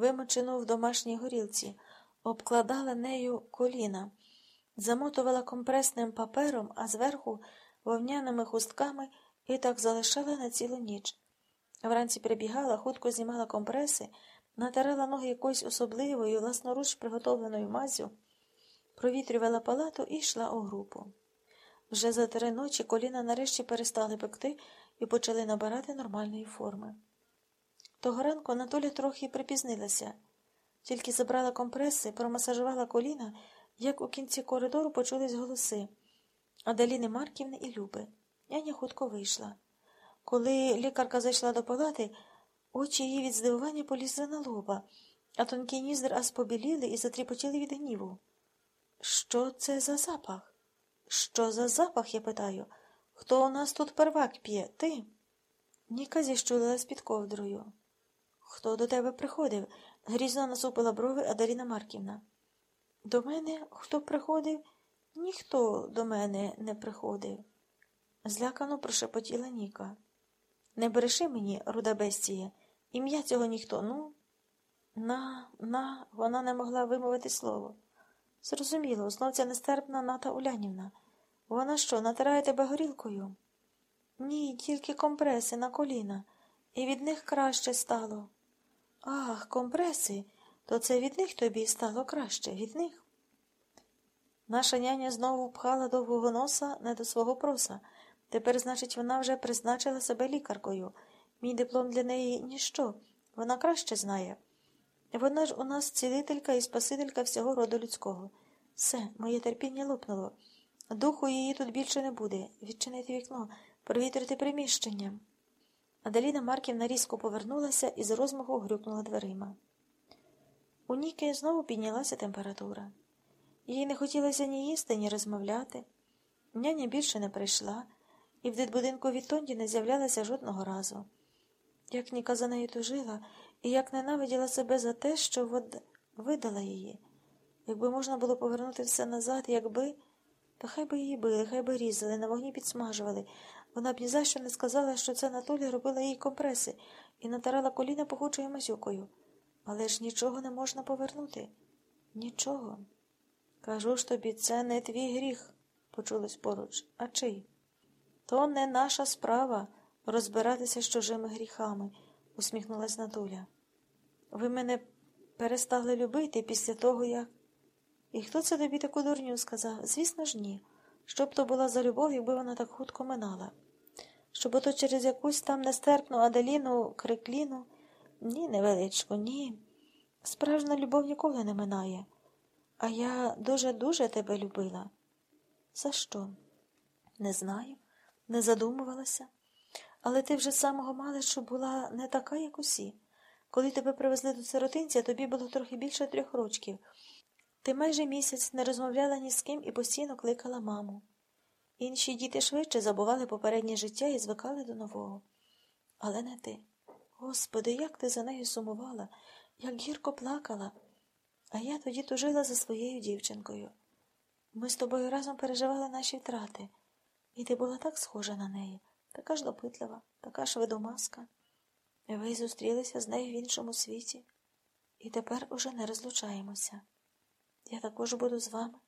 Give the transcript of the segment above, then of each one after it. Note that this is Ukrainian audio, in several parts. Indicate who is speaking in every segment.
Speaker 1: вимочену в домашній горілці, обкладала нею коліна, замотувала компресним папером, а зверху вовняними хустками і так залишала на цілу ніч. Вранці прибігала, хутко знімала компреси, натирала ноги якоюсь особливою, власноруч приготовленою мазю, провітрювала палату і йшла у групу. Вже за три ночі коліна нарешті перестали пекти і почали набирати нормальної форми. Того ранку Анатоля трохи припізнилася, тільки забрала компреси, промасажувала коліна, як у кінці коридору почулись голоси Аделіни Марківни і Люби. Няня хутко вийшла. Коли лікарка зайшла до палати, очі її від здивування полізли на лоба, а тонкий ніздр аж побіліли і затріпотіли від гніву. Що це за запах? Що за запах, я питаю? Хто у нас тут первак п'є? Ти? Ніка зіщулилась під ковдрою. Хто до тебе приходив? грізно насупила брови Адаріна Марківна. До мене хто приходив? Ніхто до мене не приходив. Злякано прошепотіла Ніка. Не бреши мені, руда бестіє, ім'я цього ніхто, ну. На, на, вона не могла вимовити слово. Зрозуміло, знов ця нестерпна ната Улянівна. Вона що, натирає тебе горілкою? Ні, тільки компреси на коліна, і від них краще стало. Ах, компреси, то це від них тобі стало краще, від них. Наша няня знову впхала довгого носа не до свого проса. Тепер, значить, вона вже призначила себе лікаркою. Мій диплом для неї ніщо, вона краще знає. Вона ж у нас цілителька і спасителька всього роду людського. Все, моє терпіння лопнуло. Духу її тут більше не буде. Відчинити вікно, провітрити приміщення. Аделіна Марківна різко повернулася і з розмаху грюкнула дверима. У Ніки знову піднялася температура. Їй не хотілося ні їсти, ні розмовляти. Няня більше не прийшла, і в дитбудинку від Тонді не з'являлася жодного разу. Як Ніка за нею тужила, і як ненавиділа себе за те, що вод... видала її. Якби можна було повернути все назад, якби. Та хай би її били, хай би різали, на вогні підсмажували. Вона б ні за що не сказала, що це Анатолій робила їй компреси і натирала коліна пахучою мазюкою. Але ж нічого не можна повернути. Нічого. Кажу ж тобі, це не твій гріх, почулось поруч. А чий? То не наша справа розбиратися з чужими гріхами, усміхнулась Натуля. Ви мене перестали любити після того, як. І хто це тобі таку дурню сказав? Звісно ж, ні. Щоб то була за любов, якби вона так хутко минала. Щоб ото через якусь там нестерпну Аделіну, крикліну. Ні, невеличко, ні. Справжня любов ніколи не минає. А я дуже-дуже тебе любила. За що? Не знаю, не задумувалася. Але ти вже з самого малишу була не така, як усі. Коли тебе привезли до сиротинця, тобі було трохи більше трьох рочків. Ти майже місяць не розмовляла ні з ким і постійно кликала маму. Інші діти швидше забували попереднє життя і звикали до нового. Але не ти. Господи, як ти за нею сумувала, як гірко плакала. А я тоді тужила за своєю дівчинкою. Ми з тобою разом переживали наші втрати, і ти була так схожа на неї, така ж допитлива, така ж видомаска. Ви зустрілися з нею в іншому світі, і тепер уже не розлучаємося. Я також буду з вами.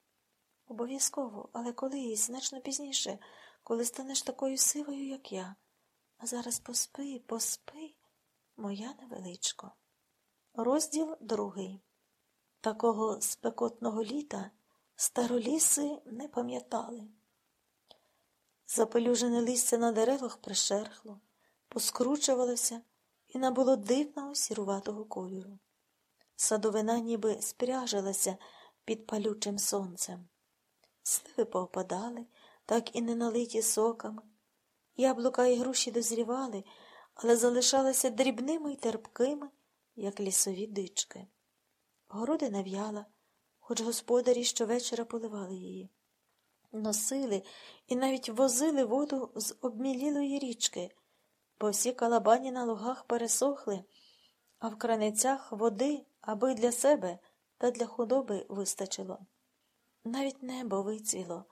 Speaker 1: Обов'язково, але колись, значно пізніше, коли станеш такою сивою, як я. А зараз поспи, поспи, моя невеличко. Розділ другий. Такого спекотного літа староліси не пам'ятали. Запелюжене листя на деревах пришерхло, поскручувалося і набуло дивного сіруватого кольору. Садовина ніби спряжилася під палючим сонцем. Сливи повпадали, так і не налиті соками. Яблука і груші дозрівали, але залишалися дрібними й терпкими, як лісові дички. Городина в'яла, хоч господарі щовечора поливали її. Носили і навіть возили воду з обмілілої річки, бо всі калабані на лугах пересохли, а в краницях води аби для себе та для худоби вистачило. Навіть небо вицвіло,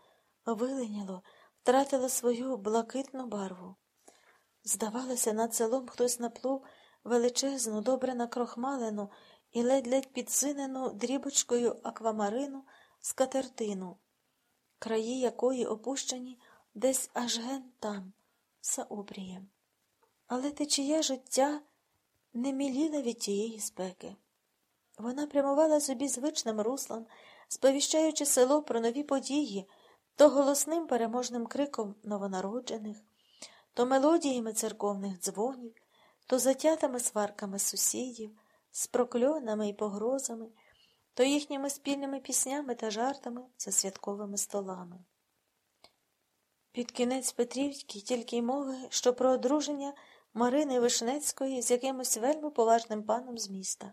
Speaker 1: виленяло, втратило свою блакитну барву. Здавалося, над селом хтось наплув величезну, добре накрохмалену і ледь-ледь підсинену дрібочкою аквамарину скатертину, краї якої опущені десь аж ген там, за обрієм. Але течія життя не міліла від тієї спеки. Вона прямувала собі звичним руслом, сповіщаючи село про нові події, то голосним переможним криком новонароджених, то мелодіями церковних дзвонів, то затятими сварками сусідів, з прокльонами і погрозами, то їхніми спільними піснями та жартами за святковими столами. Під кінець Петрівський тільки й мови, що про одруження Марини Вишнецької з якимось вельми поважним паном з міста.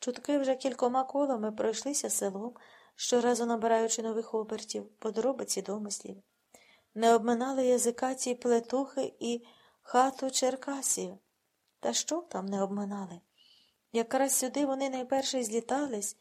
Speaker 1: Чутки вже кількома колами пройшлися селом, щоразу набираючи нових обертів, подробиці домислів. Не обминали язика ці плетухи і хату Черкасів. Та що там не обминали? Якраз сюди вони найперше злітались,